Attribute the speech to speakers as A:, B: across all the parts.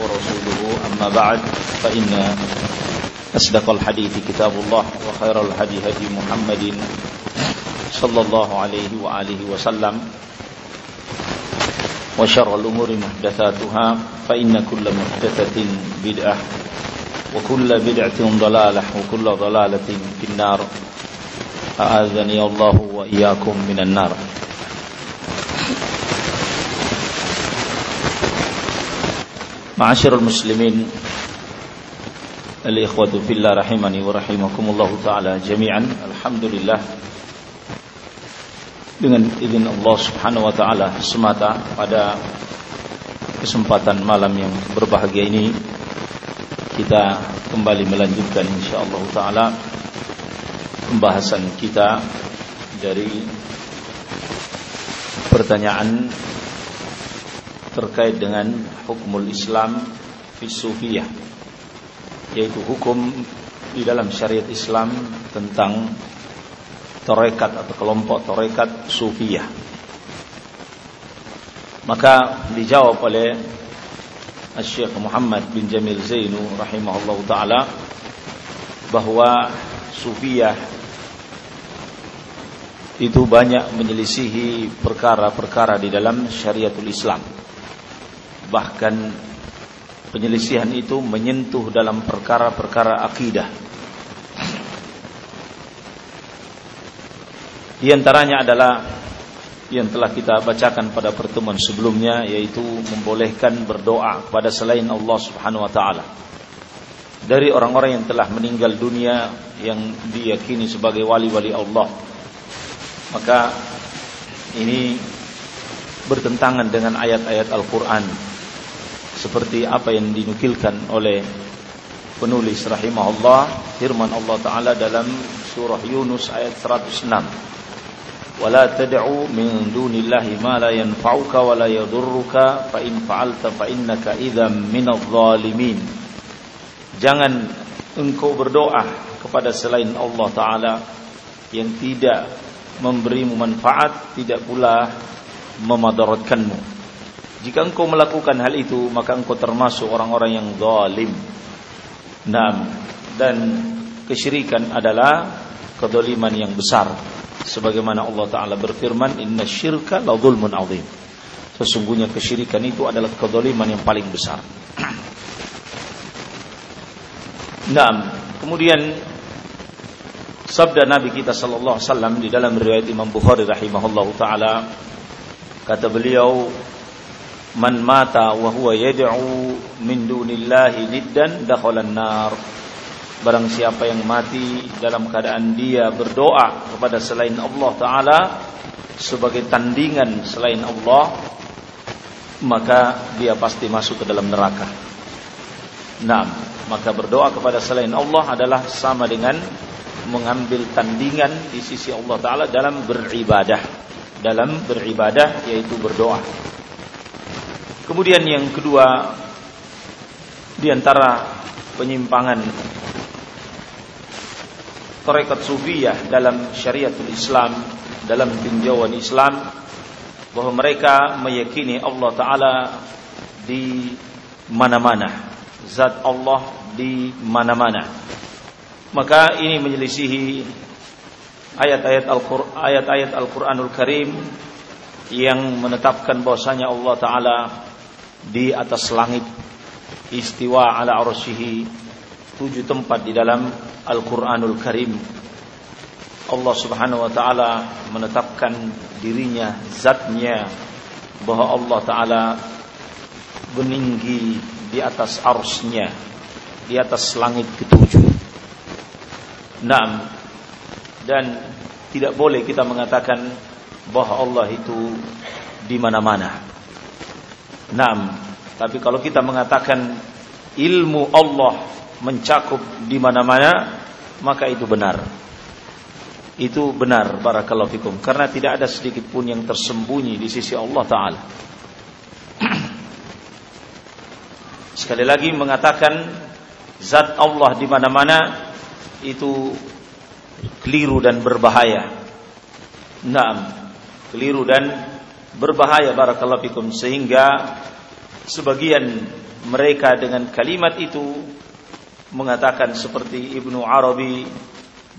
A: ورسوله. أما بعد فإن أصدق الحديث كتاب الله وخير الهدي هدي محمد صلى الله عليه وآله وسلم وشر الأمور محدثاتها فإن كل محدثة بدعة وكل بدعة ضلالة وكل ضلالة في النار. أعاذني الله وإياكم من النار. Ma'asyiral muslimin. Fillah rahimani wa rahimakumullahu taala jami'an. Alhamdulillah. Dengan izin Allah subhanahu wa ta'ala semata pada kesempatan malam yang berbahagia ini Kita kembali melanjutkan insyaallah ta'ala Pembahasan kita dari pertanyaan terkait dengan hukumul Islam fi sufiyah yaitu hukum di dalam syariat Islam tentang torekat atau kelompok torekat sufiyah. Maka dijawab oleh Syekh Muhammad bin Jamil Zainu rahimahullah taala bahwa sufiyah itu banyak menyelisihi perkara-perkara di dalam syariatul Islam bahkan penyelisihan itu menyentuh dalam perkara-perkara akidah. Di antaranya adalah yang telah kita bacakan pada pertemuan sebelumnya yaitu membolehkan berdoa kepada selain Allah Subhanahu wa taala. Dari orang-orang yang telah meninggal dunia yang diyakini sebagai wali-wali Allah. Maka ini bertentangan dengan ayat-ayat Al-Qur'an seperti apa yang dinukilkan oleh penulis rahimahullah firman Allah taala dalam surah Yunus ayat 106 wala tad'u min dunillahi ma la yanfa'uka wa la yadurruka fa in fa'alta fa innaka idzam minadh dhalimin jangan engkau berdoa kepada selain Allah taala yang tidak memberimu manfaat tidak pula memadaratkanmu jika engkau melakukan hal itu maka engkau termasuk orang-orang yang zalim. Naam. Dan kesyirikan adalah kedoliman yang besar. Sebagaimana Allah Taala berfirman, Inna syirka la zulmun azim. Sesungguhnya kesyirikan itu adalah kedoliman yang paling besar. Naam. Kemudian sabda Nabi kita sallallahu alaihi wasallam di dalam riwayat Imam Bukhari rahimahullahu taala kata beliau man mata wa huwa yad'u min dunillahi niddan dakhalan nar barang siapa yang mati dalam keadaan dia berdoa kepada selain Allah taala sebagai tandingan selain Allah maka dia pasti masuk ke dalam neraka. Nah, maka berdoa kepada selain Allah adalah sama dengan mengambil tandingan di sisi Allah taala dalam beribadah. Dalam beribadah yaitu berdoa. Kemudian yang kedua di antara penyimpangan tarekat sufiyah dalam syariatul Islam, dalam tinjauan Islam bahwa mereka meyakini Allah taala di mana-mana. Zat Allah di mana-mana. Maka ini menyelisihi ayat-ayat Al-Qur'an ayat-ayat Al-Qur'anul Karim yang menetapkan bahwasanya Allah taala di atas langit istiwa ala arsyihi tujuh tempat di dalam Al-Qur'anul Karim Allah Subhanahu wa taala menetapkan dirinya zatnya bahwa Allah taala meninggi di atas arsy di atas langit ketujuh. Naam. Dan tidak boleh kita mengatakan bahwa Allah itu di mana-mana. Naam, tapi kalau kita mengatakan ilmu Allah mencakup di mana-mana maka itu benar. Itu benar barakallahu fikum. Karena tidak ada sedikit pun yang tersembunyi di sisi Allah taala. Sekali lagi mengatakan zat Allah di mana-mana itu keliru dan berbahaya. Naam, keliru dan berbahaya barakallahu fikum sehingga sebagian mereka dengan kalimat itu mengatakan seperti Ibnu Arabi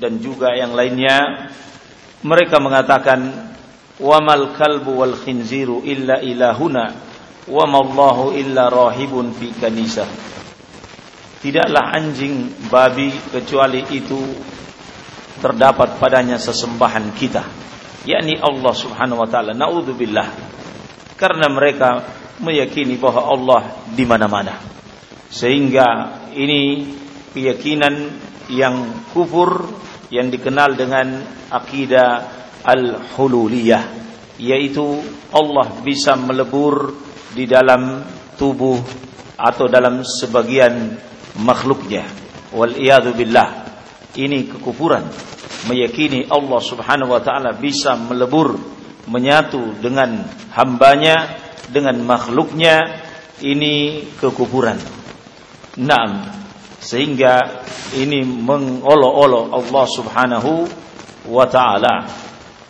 A: dan juga yang lainnya mereka mengatakan wamal kalbu wal khinziru illa ilahuna wa mallahu illa rahibun fi tidaklah anjing babi kecuali itu terdapat padanya sesembahan kita yakni Allah Subhanahu wa taala. Naudzubillah. Karena mereka meyakini bahwa Allah di mana-mana. Sehingga ini keyakinan yang kufur yang dikenal dengan akidah al-hululiyah. Yaitu Allah bisa melebur di dalam tubuh atau dalam sebagian makhluknya. Wal billah ini kekufuran meyakini Allah Subhanahu wa taala bisa melebur menyatu dengan hambanya dengan makhluknya ini kekufuran. Naam. Sehingga ini mengolok-olok Allah Subhanahu wa taala.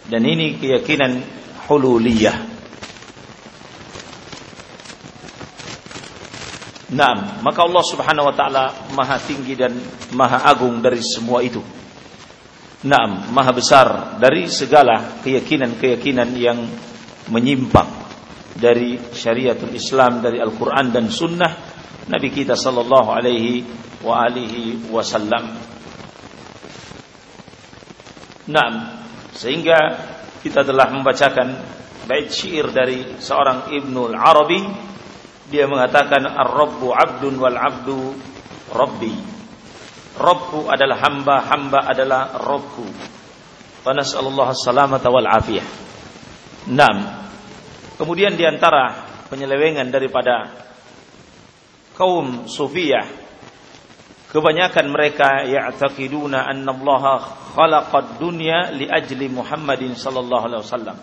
A: Dan ini keyakinan hululiyah. Naam, maka Allah Subhanahu wa taala maha tinggi dan maha agung dari semua itu. Naam, maha besar dari segala keyakinan-keyakinan yang menyimpang dari syariatul Islam dari Al-Qur'an dan sunnah Nabi kita sallallahu alaihi wa alihi wasallam. Naam, sehingga kita telah membacakan bait syair dari seorang Ibnu Al-Arabi dia mengatakan ar-rabbu 'abdun wal 'abdu rabbi Robku adalah hamba, hamba adalah Robku. Fanas'alullah salamata wal afiyah. Enam. Kemudian di antara penyelewengan daripada kaum sufiyah kebanyakan mereka ya'taqiduna anna Allah khalaqad dunya li ajli Muhammadin sallallahu alaihi wasallam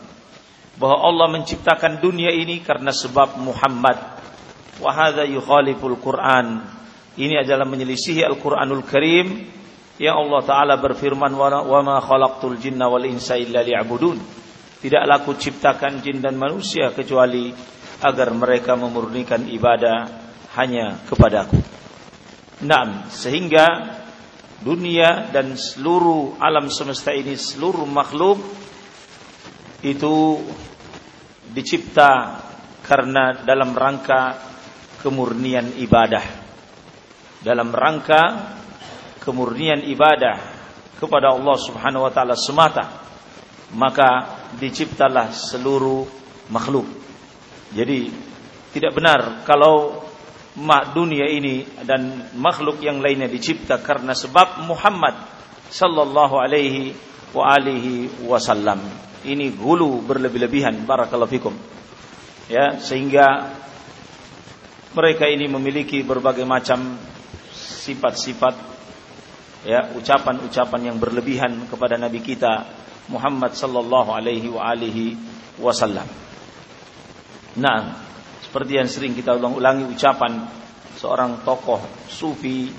A: bahwa Allah menciptakan dunia ini karena sebab Muhammad wa hadza yukhaliful Quran ini adalah menyelisihi Al-Quranul Karim yang Allah Ta'ala berfirman wa ma khalaqtul jinna wal insa illa liya'budun. Tidaklah aku ciptakan jin dan manusia kecuali agar mereka memurnikan ibadah hanya kepadaku Naam sehingga dunia dan seluruh alam semesta ini seluruh makhluk itu dicipta karena dalam rangka kemurnian ibadah. Dalam rangka kemurnian ibadah kepada Allah Subhanahu wa taala semata maka diciptalah seluruh makhluk. Jadi tidak benar kalau dunia ini dan makhluk yang lainnya dicipta karena sebab Muhammad sallallahu alaihi wa alihi wasallam. Ini gulu berlebih-lebihan barakallahu fikum. Ya sehingga mereka ini memiliki berbagai macam sifat-sifat ya ucapan-ucapan yang berlebihan kepada nabi kita Muhammad sallallahu alaihi wa alihi wasallam. Nah, seperti yang sering kita ulang-ulangi ucapan seorang tokoh sufi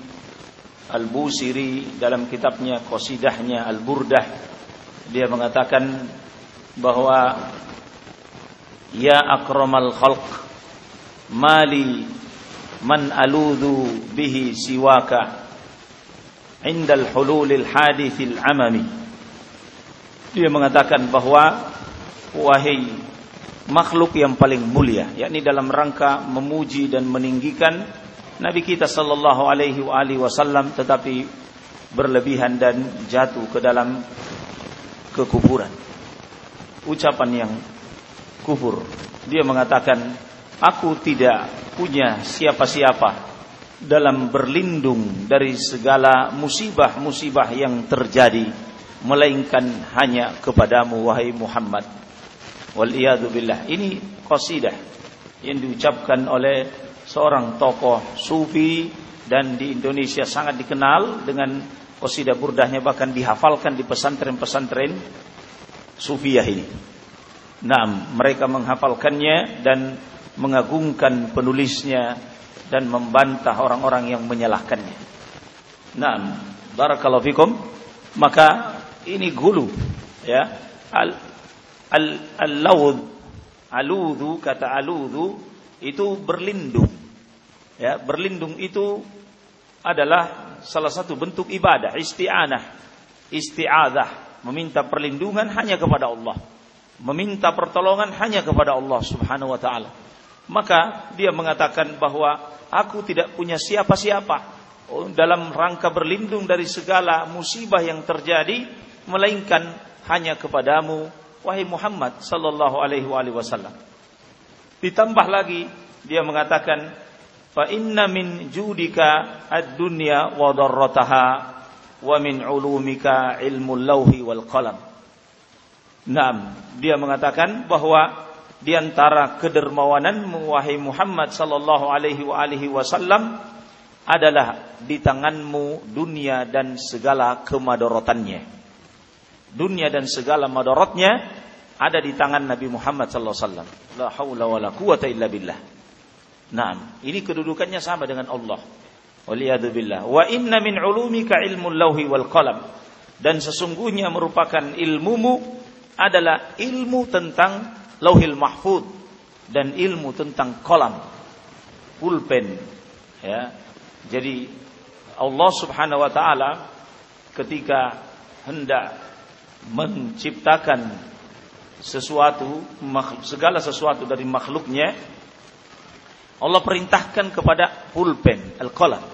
A: Al-Busiri dalam kitabnya Qasidahnya Al-Burdah dia mengatakan bahwa ya akramal khalq mali man aludhu bihi siwaka indal hululil hadithil amami. Dia mengatakan bahwa wahai makhluk yang paling mulia yakni dalam rangka memuji dan meninggikan Nabi kita sallallahu alaihi wa wasallam tetapi berlebihan dan jatuh ke dalam kekufuran ucapan yang kufur. Dia mengatakan aku tidak punya siapa-siapa dalam berlindung dari segala musibah-musibah yang terjadi melainkan hanya kepadamu wahai Muhammad wal billah ini qasidah yang diucapkan oleh seorang tokoh sufi dan di Indonesia sangat dikenal dengan qasidah burdahnya bahkan dihafalkan di pesantren-pesantren sufiyah ini. Nah, mereka menghafalkannya dan mengagungkan penulisnya dan membantah orang-orang yang menyalahkannya. Nah, barakallahu fikum. Maka ini gulu ya. Al al al-lawd aludhu kata aludhu itu berlindung. Ya, berlindung itu adalah salah satu bentuk ibadah, isti'anah, isti'adzah, meminta perlindungan hanya kepada Allah. Meminta pertolongan hanya kepada Allah Subhanahu wa taala. Maka dia mengatakan bahwa aku tidak punya siapa-siapa oh, dalam rangka berlindung dari segala musibah yang terjadi melainkan hanya kepadamu wahai Muhammad sallallahu alaihi wasallam. Ditambah lagi dia mengatakan fa inna min judika ad-dunya wa darrataha wa min ulumika ilmu lauhi wal qalam. Naam, dia mengatakan bahwa di antara kedermawananmu wahai Muhammad sallallahu alaihi wa alihi wasallam adalah di tanganmu dunia dan segala kemadorotannya. Dunia dan segala madorotnya ada di tangan Nabi Muhammad sallallahu alaihi wasallam. La haula illa billah. Nah, ini kedudukannya sama dengan Allah. Waliyadzubillah. Wa inna min ulumika ilmu lauhi wal qalam. Dan sesungguhnya merupakan ilmumu adalah ilmu tentang lauhil mahfud dan ilmu tentang kolam pulpen ya jadi Allah Subhanahu wa taala ketika hendak menciptakan sesuatu segala sesuatu dari makhluknya Allah perintahkan kepada pulpen, al-qalam.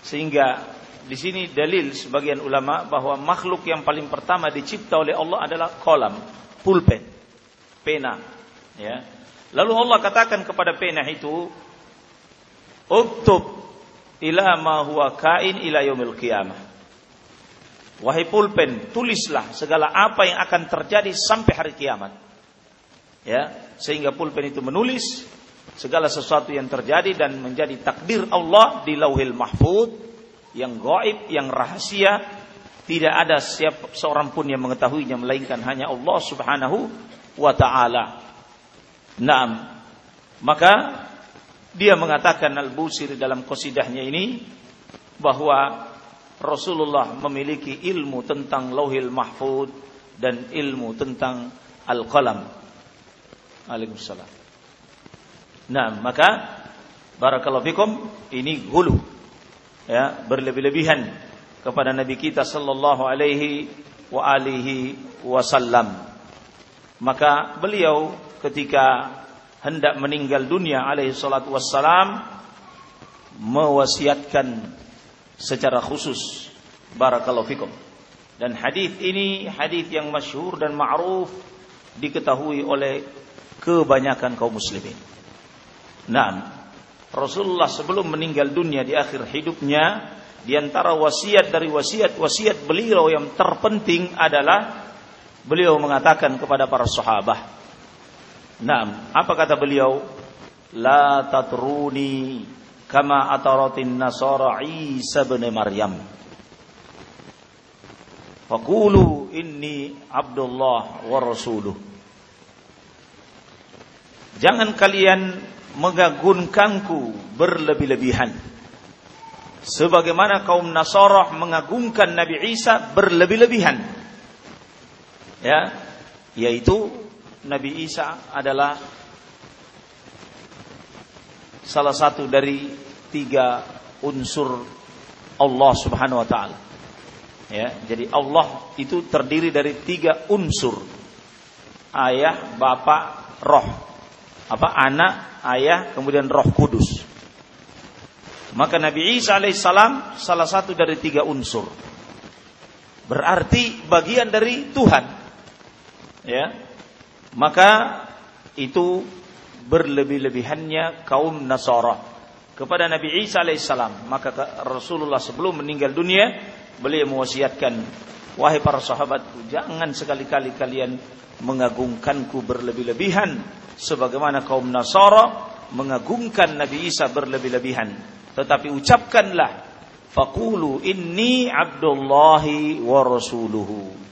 A: Sehingga di sini dalil sebagian ulama bahwa makhluk yang paling pertama dicipta oleh Allah adalah kolam, pulpen, pena. Ya. Lalu Allah katakan kepada pena itu, "Uktub ila ma huwa kain ila yaumil qiyamah." Wahai pulpen, tulislah segala apa yang akan terjadi sampai hari kiamat. Ya, sehingga pulpen itu menulis segala sesuatu yang terjadi dan menjadi takdir Allah di lauhil mahfud yang gaib, yang rahasia, tidak ada siapa seorang pun yang mengetahuinya melainkan hanya Allah Subhanahu wa taala. Naam. Maka dia mengatakan Al-Busiri dalam qasidahnya ini bahwa Rasulullah memiliki ilmu tentang Lauhil Mahfud dan ilmu tentang Al-Qalam. Waalaikumsalam. Nah, maka barakallahu fikum ini gulu ya, berlebih-lebihan kepada Nabi kita sallallahu alaihi wa alihi wasallam. Maka beliau ketika hendak meninggal dunia alaihi salatu wassalam mewasiatkan secara khusus barakallahu fikum. Dan hadis ini hadis yang masyhur dan ma'ruf diketahui oleh kebanyakan kaum muslimin. Nah, Rasulullah sebelum meninggal dunia di akhir hidupnya, di antara wasiat dari wasiat-wasiat beliau yang terpenting adalah beliau mengatakan kepada para sahabat. Nah, apa kata beliau? La tatruni kama ataratin nasara Isa bin Maryam. Faqulu inni Abdullah wa rasuluh. Jangan kalian mengagungkanku berlebih-lebihan. Sebagaimana kaum Nasarah mengagungkan Nabi Isa berlebih-lebihan. Ya, yaitu Nabi Isa adalah salah satu dari tiga unsur Allah Subhanahu wa taala. Ya, jadi Allah itu terdiri dari tiga unsur. Ayah, bapak, roh. Apa? Anak, ayah, kemudian roh kudus. Maka Nabi Isa alaihissalam salah satu dari tiga unsur. Berarti bagian dari Tuhan. Ya. Maka itu berlebih-lebihannya kaum Nasara kepada Nabi Isa alaihissalam. Maka Rasulullah sebelum meninggal dunia, beliau mewasiatkan, wahai para sahabatku, jangan sekali-kali kalian mengagungkanku berlebih-lebihan sebagaimana kaum Nasara mengagungkan Nabi Isa berlebih-lebihan tetapi ucapkanlah faqulu inni abdullahi wa rasuluhu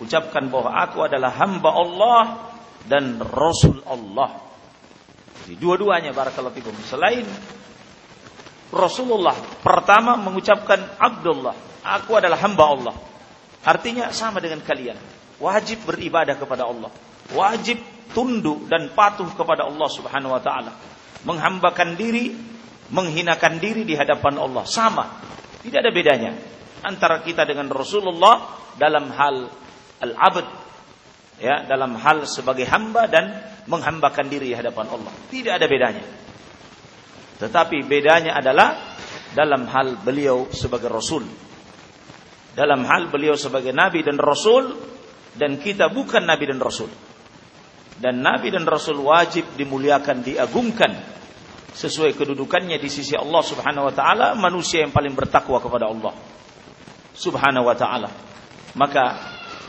A: ucapkan bahwa aku adalah hamba Allah dan rasul Allah. Jadi dua-duanya barakallahu fikum. Selain Rasulullah pertama mengucapkan Abdullah aku adalah hamba Allah. Artinya sama dengan kalian. Wajib beribadah kepada Allah. Wajib tunduk dan patuh kepada Allah Subhanahu wa taala. Menghambakan diri menghinakan diri di hadapan Allah. Sama. Tidak ada bedanya antara kita dengan Rasulullah dalam hal al-abd ya, dalam hal sebagai hamba dan menghambakan diri di hadapan Allah. Tidak ada bedanya. Tetapi bedanya adalah dalam hal beliau sebagai rasul. Dalam hal beliau sebagai nabi dan rasul dan kita bukan nabi dan rasul. Dan nabi dan rasul wajib dimuliakan, diagungkan sesuai kedudukannya di sisi Allah Subhanahu wa taala manusia yang paling bertakwa kepada Allah Subhanahu wa taala. Maka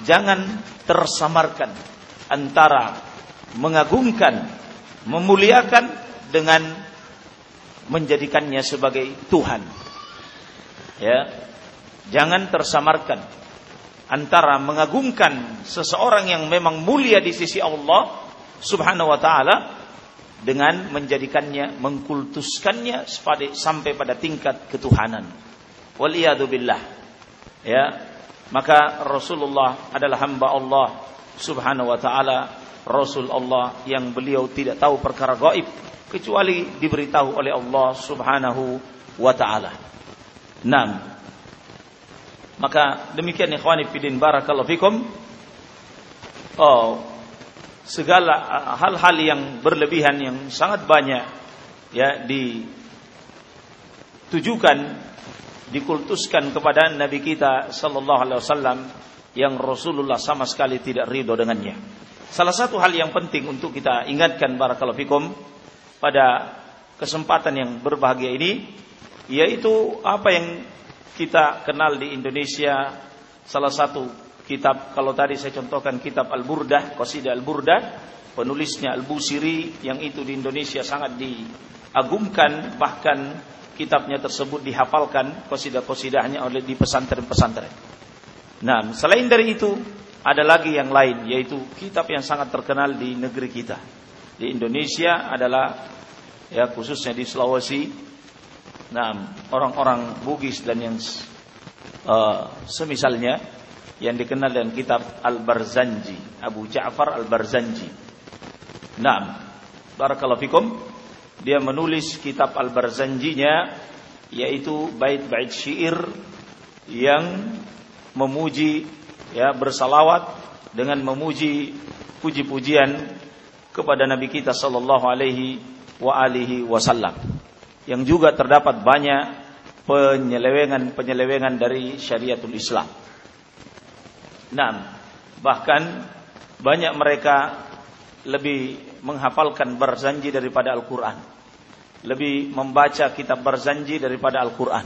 A: jangan tersamarkan antara mengagungkan, memuliakan dengan menjadikannya sebagai Tuhan. Ya. Jangan tersamarkan antara mengagungkan seseorang yang memang mulia di sisi Allah Subhanahu wa taala dengan menjadikannya mengkultuskannya sampai pada tingkat ketuhanan. Waliyadzubillah. Ya. Maka Rasulullah adalah hamba Allah Subhanahu wa taala, Rasul Allah yang beliau tidak tahu perkara gaib kecuali diberitahu oleh Allah Subhanahu wa taala. Naam. Maka demikian ikhwani fillah barakallahu fikum. Oh, segala uh, hal-hal yang berlebihan yang sangat banyak ya ditujukan dikultuskan kepada nabi kita sallallahu alaihi wasallam yang Rasulullah sama sekali tidak ridho dengannya. Salah satu hal yang penting untuk kita ingatkan barakallahu fikum pada kesempatan yang berbahagia ini yaitu apa yang kita kenal di Indonesia salah satu kitab kalau tadi saya contohkan kitab Al-Burdah, Qasidah Al-Burdah, penulisnya Al-Busiri yang itu di Indonesia sangat diagungkan bahkan kitabnya tersebut dihafalkan qasidah-qasidahnya oleh di pesantren-pesantren. Nah, selain dari itu ada lagi yang lain yaitu kitab yang sangat terkenal di negeri kita. Di Indonesia adalah ya khususnya di Sulawesi. Nah, orang-orang Bugis dan yang uh, semisalnya yang dikenal dengan kitab Al-Barzanji, Abu Ja'far Al-Barzanji. Naam. Barakallahu fikum. Dia menulis kitab Al-Barzanjinya yaitu bait-bait syair yang memuji ya bersalawat dengan memuji puji-pujian kepada Nabi kita sallallahu alaihi wa alihi wasallam. Yang juga terdapat banyak penyelewengan-penyelewengan dari syariatul Islam. Nah, bahkan banyak mereka lebih menghafalkan berzanji daripada Al-Quran. Lebih membaca kitab berzanji daripada Al-Quran.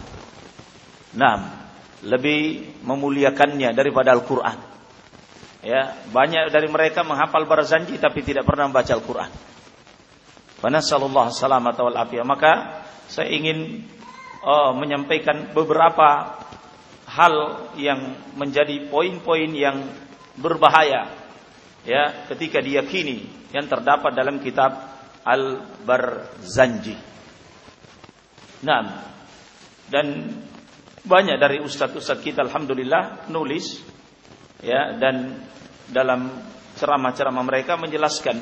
A: Nah, lebih memuliakannya daripada Al-Quran. Ya, banyak dari mereka menghafal berzanji tapi tidak pernah membaca Al-Quran. Fanasallallahu salamat wal afiyah. Maka saya ingin uh, menyampaikan beberapa hal yang menjadi poin-poin yang berbahaya ya ketika diyakini yang terdapat dalam kitab Al-Barzanji. Nah, dan banyak dari ustadz-ustadz kita alhamdulillah nulis ya dan dalam ceramah-ceramah mereka menjelaskan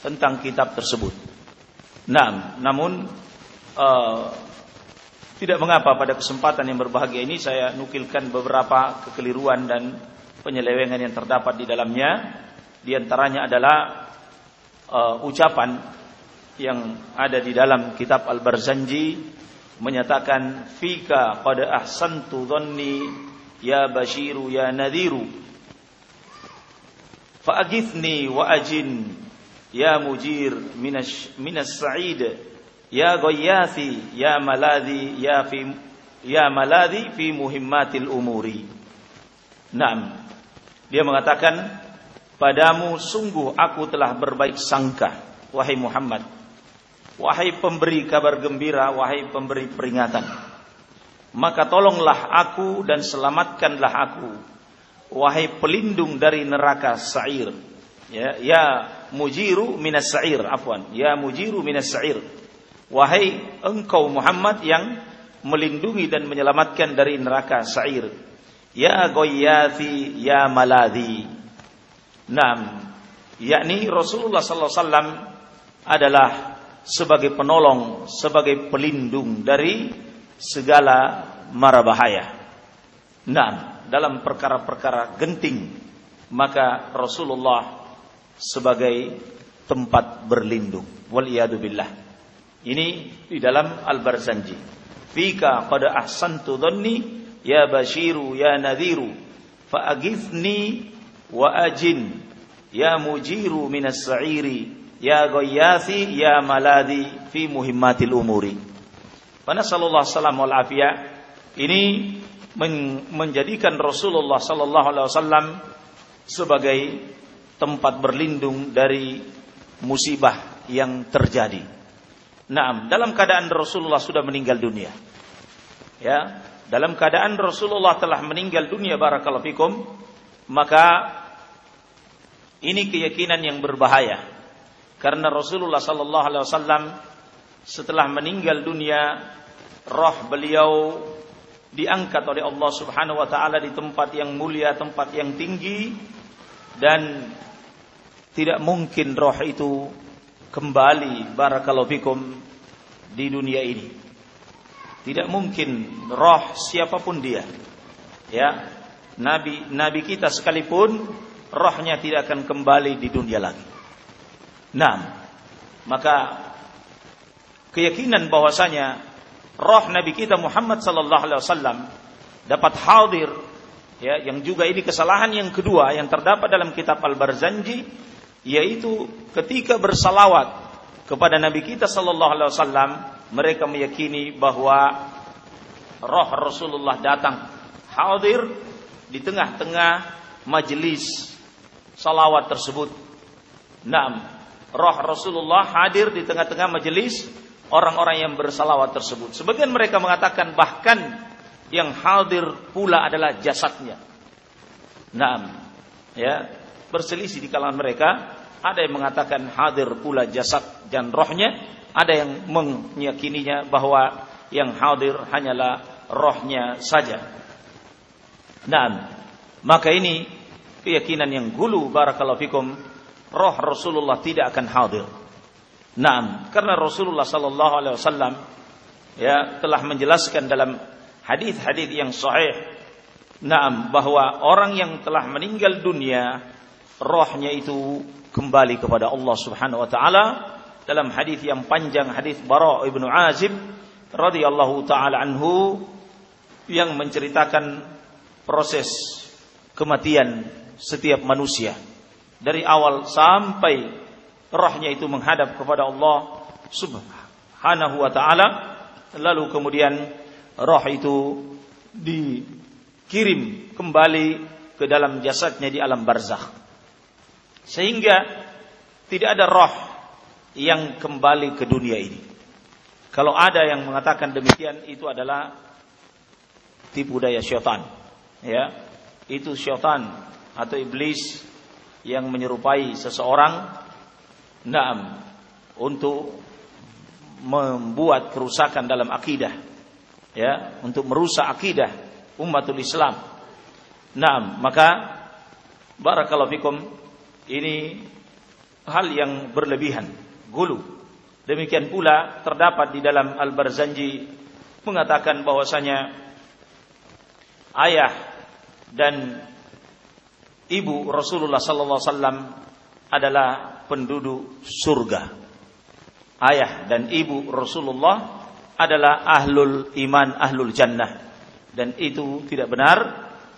A: tentang kitab tersebut. Nah, namun uh, tidak mengapa pada kesempatan yang berbahagia ini saya nukilkan beberapa kekeliruan dan penyelewengan yang terdapat di dalamnya. Di antaranya adalah uh, ucapan yang ada di dalam kitab Al-Barzanji menyatakan fika qad ahsantu dhanni ya bashiru ya nadhiru fa'agithni wa ajin ya mujir minas minas sa'id Ya ghayyasi ya maladhi ya fi ya maladhi fi muhimmatil umuri. Naam. Dia mengatakan, "Padamu sungguh aku telah berbaik sangka, wahai Muhammad, wahai pemberi kabar gembira, wahai pemberi peringatan. Maka tolonglah aku dan selamatkanlah aku, wahai pelindung dari neraka sa'ir. Ya, ya mujiru minas sa'ir, afwan. Ya mujiru minas sa'ir. Wahai engkau Muhammad yang melindungi dan menyelamatkan dari neraka sa'ir. Ya goyyathi ya maladhi. Naam, yakni Rasulullah sallallahu alaihi wasallam adalah sebagai penolong, sebagai pelindung dari segala mara bahaya. Nah, dalam perkara-perkara genting, maka Rasulullah sebagai tempat berlindung. Wal billah. Ini di dalam Al-Barzanji. Fika qad ahsantu dhanni ya bashiru ya nadhiru fa ajin ya mujiru minas sa'iri ya ghayyasi ya maladi fi muhimmatil umuri. Pada sallallahu alaihi afiyah ini menjadikan Rasulullah sallallahu alaihi wasallam sebagai tempat berlindung dari musibah yang terjadi. Nah, dalam keadaan Rasulullah sudah meninggal dunia. Ya, dalam keadaan Rasulullah telah meninggal dunia barakallahu fikum, maka ini keyakinan yang berbahaya. Karena Rasulullah sallallahu alaihi wasallam setelah meninggal dunia, roh beliau diangkat oleh Allah Subhanahu wa taala di tempat yang mulia, tempat yang tinggi dan tidak mungkin roh itu kembali barakallahu fikum di dunia ini. Tidak mungkin roh siapa pun dia. Ya. Nabi nabi kita sekalipun rohnya tidak akan kembali di dunia lagi. Nah, maka keyakinan bahwasanya roh Nabi kita Muhammad sallallahu alaihi wasallam dapat hadir ya yang juga ini kesalahan yang kedua yang terdapat dalam kitab Al-Barzanji yaitu ketika bersalawat kepada Nabi kita sallallahu alaihi wasallam mereka meyakini bahwa roh Rasulullah datang hadir di tengah-tengah majelis salawat tersebut. Naam, roh Rasulullah hadir di tengah-tengah majelis orang-orang yang bersalawat tersebut. Sebagian mereka mengatakan bahkan yang hadir pula adalah jasadnya. Naam, ya, berselisih di kalangan mereka. Ada yang mengatakan hadir pula jasad dan rohnya, ada yang meyakininya bahwa yang hadir hanyalah rohnya saja. Nah, maka ini keyakinan yang gulu barakallahu fikum roh Rasulullah tidak akan hadir. Naam, karena Rasulullah sallallahu alaihi wasallam ya telah menjelaskan dalam hadis-hadis yang sahih Naam, bahwa orang yang telah meninggal dunia rohnya itu kembali kepada Allah Subhanahu wa taala. Dalam hadis yang panjang hadis Bara ibnu Azib radhiyallahu taala anhu yang menceritakan proses kematian setiap manusia. Dari awal sampai rohnya itu menghadap kepada Allah Subhanahu wa taala lalu kemudian roh itu dikirim kembali ke dalam jasadnya di alam barzakh. Sehingga tidak ada roh yang kembali ke dunia ini. Kalau ada yang mengatakan demikian itu adalah tipu daya syaitan ya itu syaitan atau iblis yang menyerupai seseorang naam untuk membuat kerusakan dalam akidah. Ya untuk merusak akidah umatul Islam. Naam maka barakallahu fikum ini hal yang berlebihan gulu. Demikian pula terdapat di dalam Al-Barzanji mengatakan bahwasanya ayah dan ibu Rasulullah sallallahu alaihi wasallam adalah penduduk surga. Ayah dan ibu Rasulullah adalah ahlul iman, ahlul jannah. Dan itu tidak benar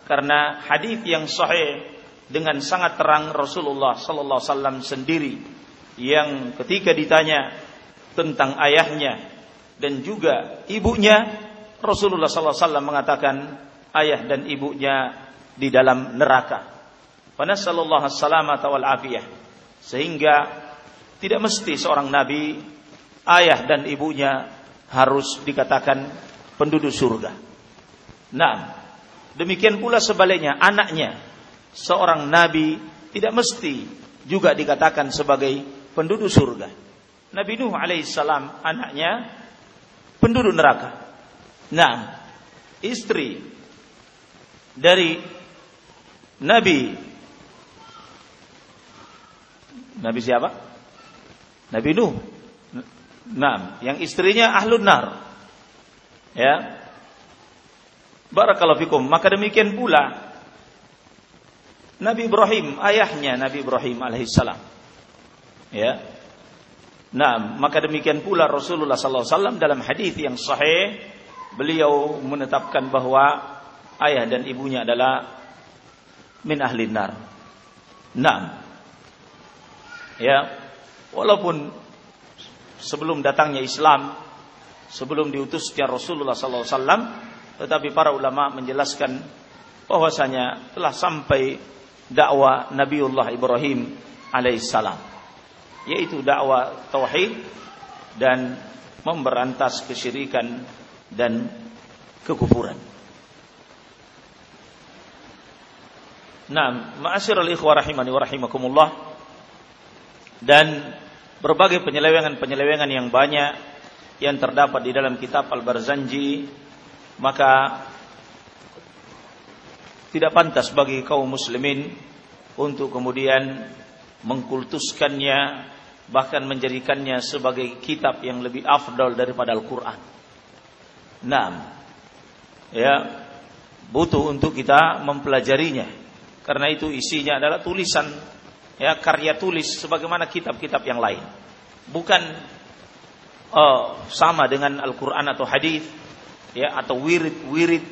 A: karena hadis yang sahih dengan sangat terang Rasulullah sallallahu alaihi wasallam sendiri yang ketika ditanya tentang ayahnya dan juga ibunya Rasulullah sallallahu alaihi wasallam mengatakan ayah dan ibunya di dalam neraka. Fanasallallahu as-salamata wal afiyah. Sehingga tidak mesti seorang nabi ayah dan ibunya harus dikatakan penduduk surga. Nah, demikian pula sebaliknya anaknya seorang nabi tidak mesti juga dikatakan sebagai penduduk surga. Nabi Nuh alaihissalam anaknya penduduk neraka. Nah, istri dari Nabi Nabi siapa? Nabi Nuh. Nah, yang istrinya ahlun nar. Ya. Barakallahu fikum. Maka demikian pula Nabi Ibrahim, ayahnya Nabi Ibrahim alaihissalam. Ya. Nah, maka demikian pula Rasulullah sallallahu alaihi wasallam dalam hadis yang sahih beliau menetapkan bahwa ayah dan ibunya adalah min ahli nar. Nah. Ya. Walaupun sebelum datangnya Islam, sebelum diutusnya Rasulullah sallallahu alaihi wasallam, tetapi para ulama menjelaskan bahwasanya telah sampai dakwah Nabiullah Ibrahim alaihissalam yaitu dakwah tauhid dan memberantas kesyirikan dan kekufuran. Nah, ma'asyiral ikhwah rahimani wa rahimakumullah. Dan berbagai penyelewengan-penyelewengan yang banyak yang terdapat di dalam kitab Al-Barzanji maka tidak pantas bagi kaum muslimin untuk kemudian mengkultuskannya bahkan menjadikannya sebagai kitab yang lebih afdal daripada Al-Qur'an. Nah, ya butuh untuk kita mempelajarinya karena itu isinya adalah tulisan ya karya tulis sebagaimana kitab-kitab yang lain. Bukan uh, sama dengan Al-Qur'an atau hadis ya atau wirid-wirid.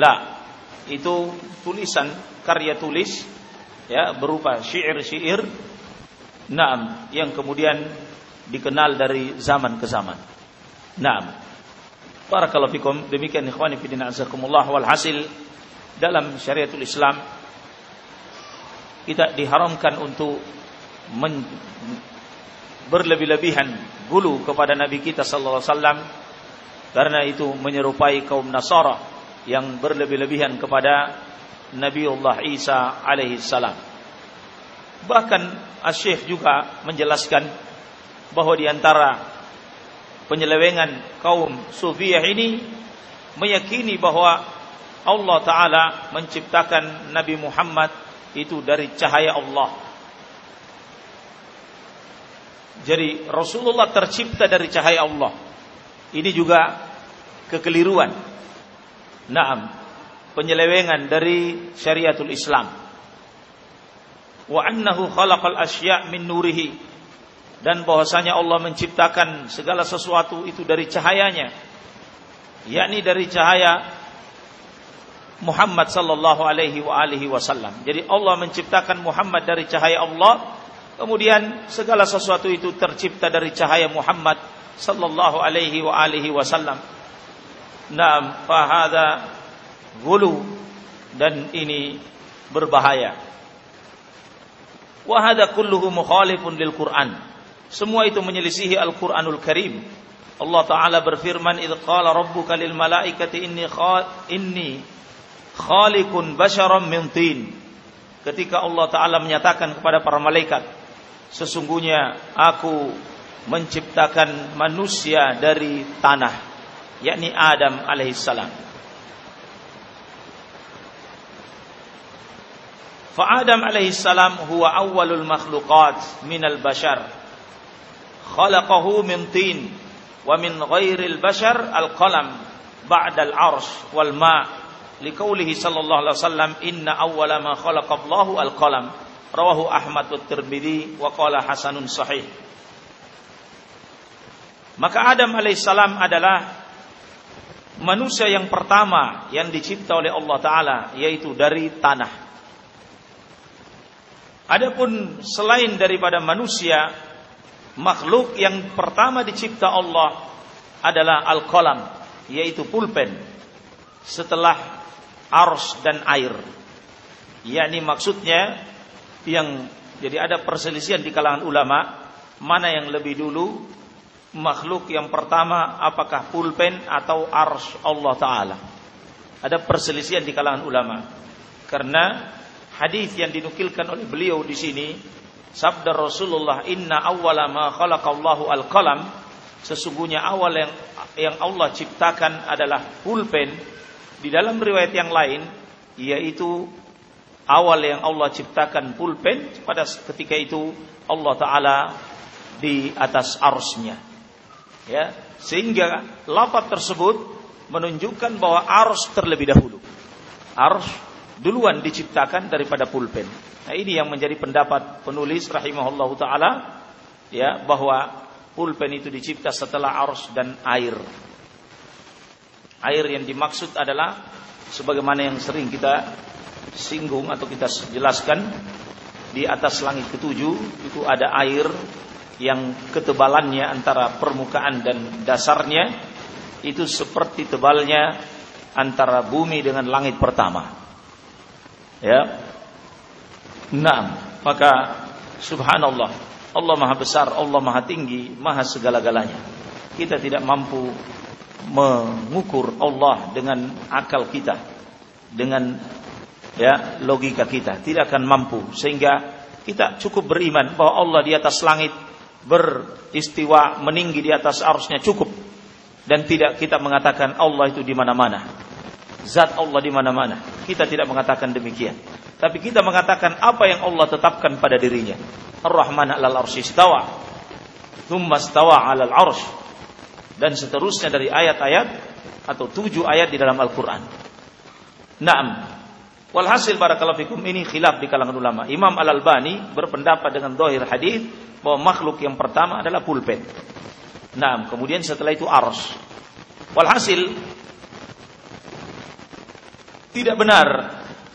A: Lah, itu tulisan karya tulis ya berupa syair-syair Naam yang kemudian dikenal dari zaman ke zaman. Naam. Barakallahu fikum. Demikian ikhwani fi din azakumullah wal hasil dalam syariatul Islam kita diharamkan untuk men, berlebih-lebihan gulu kepada nabi kita sallallahu alaihi wasallam karena itu menyerupai kaum Nasara yang berlebih-lebihan kepada Nabiullah Isa alaihi salam. Bahkan Asy-Syaikh juga menjelaskan bahwa di antara penyelewengan kaum Sufiyah ini meyakini bahwa Allah taala menciptakan Nabi Muhammad itu dari cahaya Allah. Jadi Rasulullah tercipta dari cahaya Allah. Ini juga kekeliruan Naam, penyelewengan dari syariatul Islam. Wa annahu khalaqal asya' min nurihi dan bahwasanya Allah menciptakan segala sesuatu itu dari cahayanya yakni dari cahaya Muhammad sallallahu alaihi wa alihi wasallam. Jadi Allah menciptakan Muhammad dari cahaya Allah, kemudian segala sesuatu itu tercipta dari cahaya Muhammad sallallahu alaihi wa alihi wasallam. Naam, fahada gulu dan ini berbahaya. Wahada kulluhu mukhalifun lil Quran. Semua itu menyelisihi Al-Quranul Karim. Allah Ta'ala berfirman, "Idh qala rabbuka lil malaikati inni inni khaliqun basharam min tin." Ketika Allah Ta'ala menyatakan kepada para malaikat, sesungguhnya aku menciptakan manusia dari tanah yakni Adam alaihissalam. Fa Adam alaihissalam huwa awwalul makhluqat minal bashar. Khalaqahu min tin wa min ghairil bashar al-qalam ba'da al-arsh wal ma' liqaulihi sallallahu alaihi wasallam inna awwala ma khalaqa Allahu al-qalam rawahu Ahmad wa Tirmidzi wa qala hasanun sahih maka Adam alaihissalam adalah manusia yang pertama yang dicipta oleh Allah Ta'ala yaitu dari tanah. Adapun selain daripada manusia, makhluk yang pertama dicipta Allah adalah al-qalam, yaitu pulpen. Setelah ars dan air. yakni maksudnya yang jadi ada perselisihan di kalangan ulama mana yang lebih dulu makhluk yang pertama apakah pulpen atau ars Allah taala. Ada perselisihan di kalangan ulama. Karena hadis yang dinukilkan oleh beliau di sini sabda Rasulullah inna awwala ma khalaqallahu al-qalam sesungguhnya awal yang yang Allah ciptakan adalah pulpen di dalam riwayat yang lain yaitu awal yang Allah ciptakan pulpen pada ketika itu Allah taala di atas arsnya. Ya sehingga lafaz tersebut menunjukkan bahwa ars terlebih dahulu. Ars duluan diciptakan daripada pulpen. Nah ini yang menjadi pendapat penulis rahimahullah taala ya bahwa pulpen itu dicipta setelah ars dan air air yang dimaksud adalah sebagaimana yang sering kita singgung atau kita jelaskan di atas langit ketujuh itu ada air yang ketebalannya antara permukaan dan dasarnya itu seperti tebalnya antara bumi dengan langit pertama. Ya. Nah, maka subhanallah, Allah Maha Besar, Allah Maha Tinggi, Maha segala-galanya. Kita tidak mampu mengukur Allah dengan akal kita, dengan ya logika kita, tidak akan mampu sehingga kita cukup beriman bahwa Allah di atas langit beristiwa meninggi di atas arusnya cukup dan tidak kita mengatakan Allah itu di mana-mana. Zat Allah di mana-mana. Kita tidak mengatakan demikian. Tapi kita mengatakan apa yang Allah tetapkan pada dirinya. Ar-Rahman 'alal arsy istawa. Tsumma istawa 'alal arsy dan seterusnya dari ayat-ayat atau tujuh ayat di dalam Al-Quran. Naam. Walhasil barakallahu fikum ini khilaf di kalangan ulama. Imam Al-Albani berpendapat dengan dohir hadis bahwa makhluk yang pertama adalah pulpen. Naam. Kemudian setelah itu ars. Walhasil tidak benar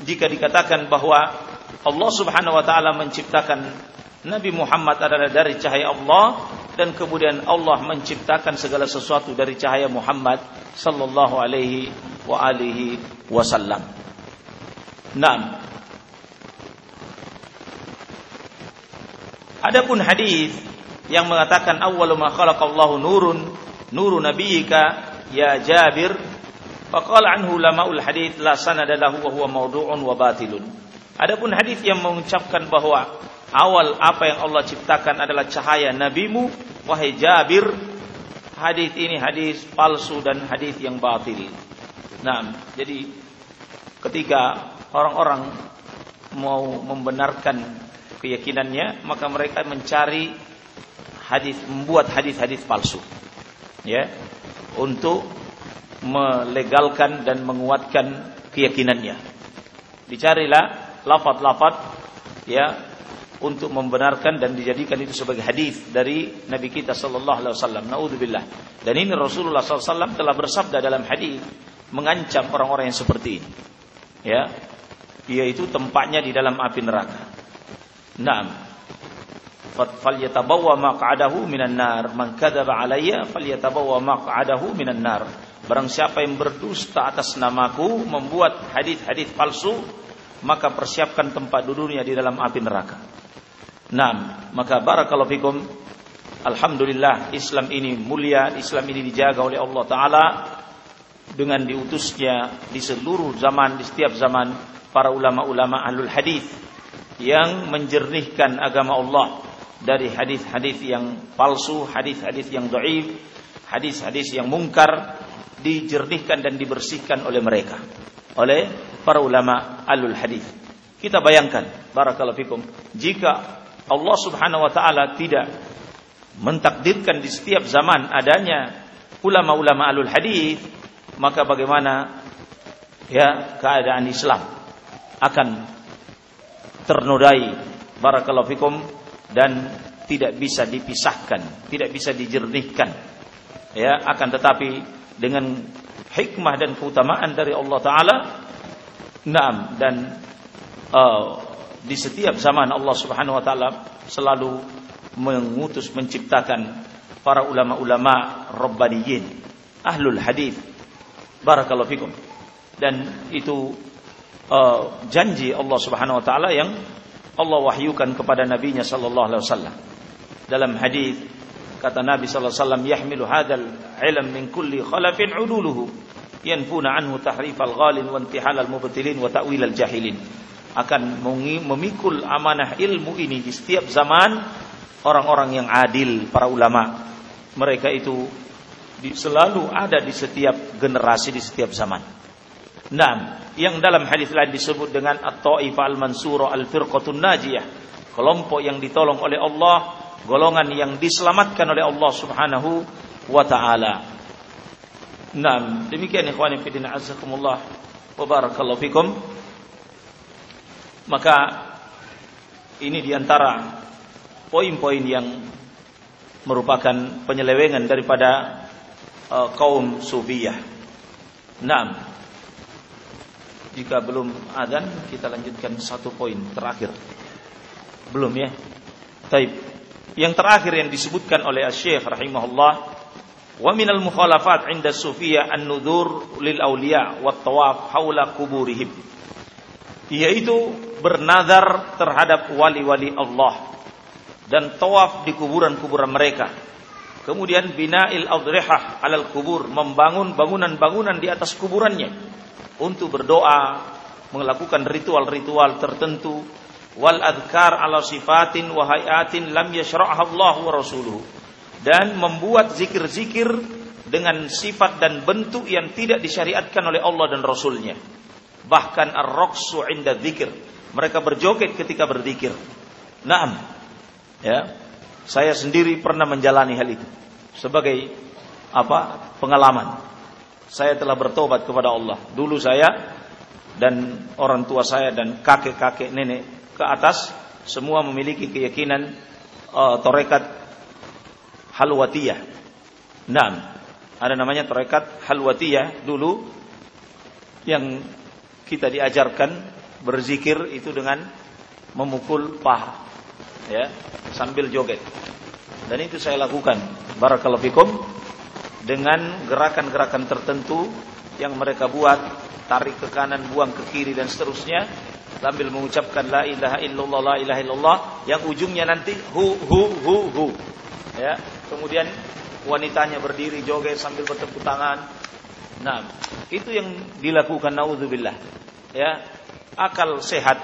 A: jika dikatakan bahwa Allah Subhanahu wa taala menciptakan Nabi Muhammad adalah dari cahaya Allah dan kemudian Allah menciptakan segala sesuatu dari cahaya Muhammad sallallahu alaihi wa alihi wasallam. Naam. Adapun hadis yang mengatakan awwalu ma khalaqallahu nurun nuru nabiyyika ya Jabir faqala anhu ulamaul hadis la sanada lahu wa huwa mawdu'un wa batilun. Adapun hadis yang mengucapkan bahwa awal apa yang Allah ciptakan adalah cahaya nabimu wahai Jabir hadis ini hadis palsu dan hadis yang batil. Nah jadi ketika orang-orang mau membenarkan keyakinannya maka mereka mencari hadis membuat hadis-hadis palsu ya untuk melegalkan dan menguatkan keyakinannya. Dicarilah lafaz-lafaz ya untuk membenarkan dan dijadikan itu sebagai hadis dari Nabi kita sallallahu alaihi wasallam. Dan ini Rasulullah sallallahu telah bersabda dalam hadis mengancam orang-orang yang seperti ini. Ya. Yaitu tempatnya di dalam api neraka. Naam. Falyatabawwa maq'adahu minan nar. Man kadzaba alayya falyatabawwa maq'adahu minan nar. Barang siapa yang berdusta atas namaku, membuat hadis-hadis palsu, maka persiapkan tempat duduknya di dalam api neraka. Nah, maka barakallahu fikum. Alhamdulillah Islam ini mulia, Islam ini dijaga oleh Allah taala dengan diutusnya di seluruh zaman, di setiap zaman para ulama-ulama ahlul hadis yang menjernihkan agama Allah dari hadis-hadis yang palsu, hadis-hadis yang dhaif, hadis-hadis yang mungkar dijernihkan dan dibersihkan oleh mereka oleh para ulama alul hadis. Kita bayangkan barakallahu fikum jika Allah Subhanahu wa taala tidak mentakdirkan di setiap zaman adanya ulama-ulama alul hadis, maka bagaimana ya keadaan Islam akan ternodai barakallahu fikum dan tidak bisa dipisahkan, tidak bisa dijernihkan. Ya, akan tetapi dengan hikmah dan keutamaan dari Allah taala, naam dan uh, di setiap zaman Allah Subhanahu wa taala selalu mengutus menciptakan para ulama-ulama rabbaniyin, ahlul hadis. Barakallahu fikum. Dan itu uh, janji Allah Subhanahu wa taala yang Allah wahyukan kepada nabinya sallallahu alaihi wasallam. Dalam hadis kata Nabi sallallahu alaihi wasallam yahmilu hadzal ilm min kulli khalafin uduluhu yanfuna anhu tahrifal ghalin wa intihal al mubtilin wa ta'wil al jahilin akan memikul amanah ilmu ini di setiap zaman orang-orang yang adil para ulama mereka itu selalu ada di setiap generasi di setiap zaman. Nah, yang dalam hadis lain disebut dengan at-taifah al-mansura al-firqatun najiyah, kelompok yang ditolong oleh Allah, golongan yang diselamatkan oleh Allah Subhanahu wa taala. Nah, demikian ikhwan fillah azakumullah wa barakallahu fikum. Maka ini di antara poin-poin yang merupakan penyelewengan daripada uh, kaum sufiyah. Naam. Jika belum adzan kita lanjutkan satu poin terakhir. Belum ya? Taib. Yang terakhir yang disebutkan oleh Syekh rahimahullah wa minal mukhalafat 'inda sufiyah an-nudhur lil awliya wat tawaf haula kuburihim. Yaitu bernazar terhadap wali-wali Allah dan tawaf di kuburan-kuburan mereka. Kemudian bina'il adrihah alal kubur, membangun bangunan-bangunan di atas kuburannya untuk berdoa, melakukan ritual-ritual tertentu. Wal adkar ala sifatin wa hayatin lam yashra'ha Allah wa rasuluhu dan membuat zikir-zikir dengan sifat dan bentuk yang tidak disyariatkan oleh Allah dan Rasulnya bahkan ar-raqsu inda dzikir mereka berjoget ketika berzikir Naam ya saya sendiri pernah menjalani hal itu sebagai apa? pengalaman. Saya telah bertobat kepada Allah. Dulu saya dan orang tua saya dan kakek-kakek nenek ke atas semua memiliki keyakinan uh, torekat halwatiyah. Nah, ada namanya torekat halwatiyah dulu yang kita diajarkan berzikir itu dengan memukul paha ya sambil joget. Dan itu saya lakukan barakallahu fikum dengan gerakan-gerakan tertentu yang mereka buat, tarik ke kanan, buang ke kiri dan seterusnya sambil mengucapkan la ilaha illallah la ilaha illallah yang ujungnya nanti hu hu hu hu. Ya, kemudian wanitanya berdiri joget sambil bertepuk tangan. Nah, itu yang dilakukan naudzubillah. Ya, akal sehat,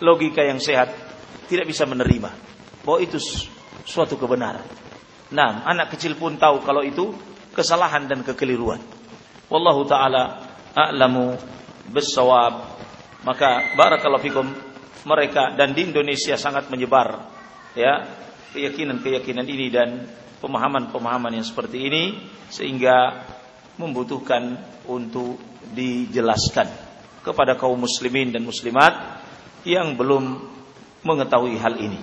A: logika yang sehat tidak bisa menerima bahwa itu suatu kebenaran. Nah, anak kecil pun tahu kalau itu kesalahan dan kekeliruan. Wallahu taala a'lamu bissawab. Maka barakallahu fikum mereka dan di Indonesia sangat menyebar ya keyakinan-keyakinan ini dan pemahaman-pemahaman yang seperti ini sehingga membutuhkan untuk dijelaskan kepada kaum muslimin dan muslimat yang belum mengetahui hal ini.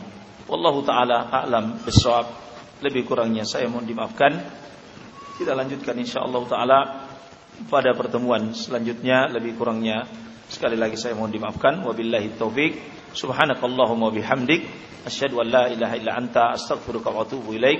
A: Wallahu taala a'lam bissawab. Lebih kurangnya saya mohon dimaafkan. Kita lanjutkan insyaallah taala pada pertemuan selanjutnya lebih kurangnya sekali lagi saya mohon dimaafkan wabillahi taufik subhanakallahumma bihamdik asyhadu an la ilaha illa anta astaghfiruka wa atubu ilaik